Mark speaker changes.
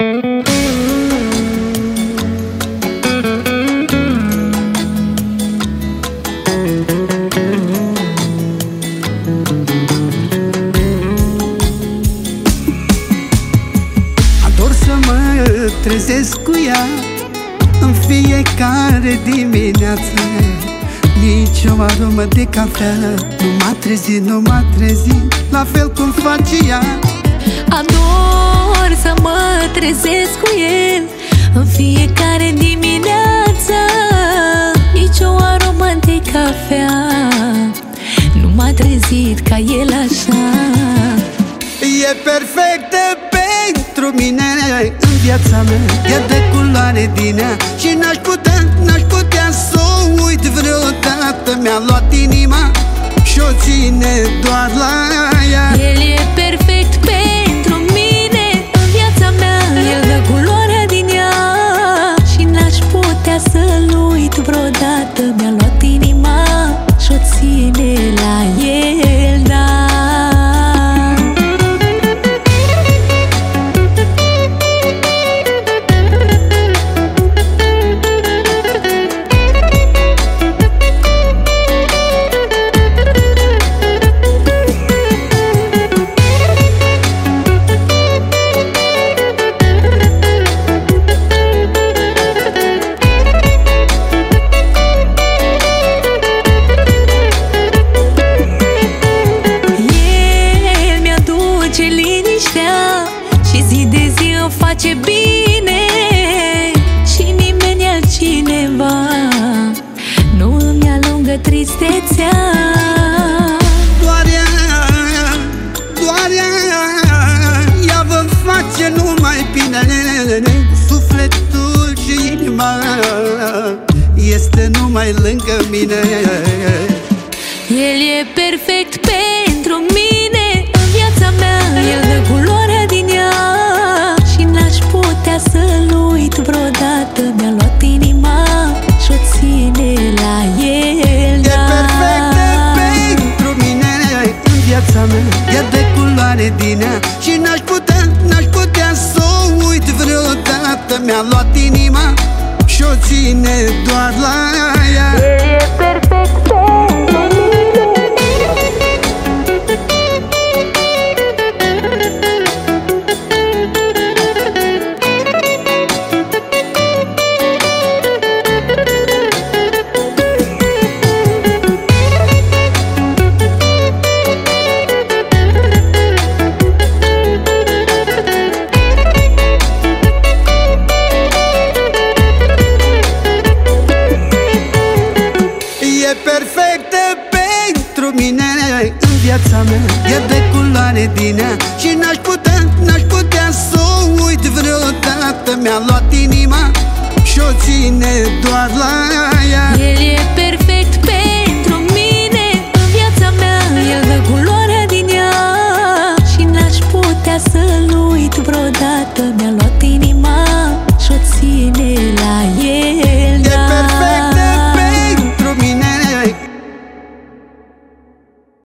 Speaker 1: Ador să mă trezesc cu ea În fiecare dimineață. Nici o aromă de cafea Nu m-a trezit, nu m-a trezit La fel cum face ea.
Speaker 2: Ador să mă trezesc cu el În fiecare dimineață. Nici o aromă de cafea Nu m-a trezit ca el așa.
Speaker 1: E perfectă pentru mine În viața mea. E de culoare din ea Și n-aș putea, n-aș putea să o uit vreodată. Mi-a luat inima și-o ține doar la
Speaker 2: liniștea Și zi de zi îmi face bine Și nimeni altcineva. Nu îmi alungă tristețea.
Speaker 1: Doar ea, doar ea Ea vă face numai bine. Sufletul și inima Este numai lângă mine.
Speaker 2: El e perfect Mi-a luat inima și-o ține
Speaker 1: doar la viața mea E de culoare din ea. Și n-aș putea, n-aș putea să o uit vreodată. Mi-a luat inima și-o ține doar la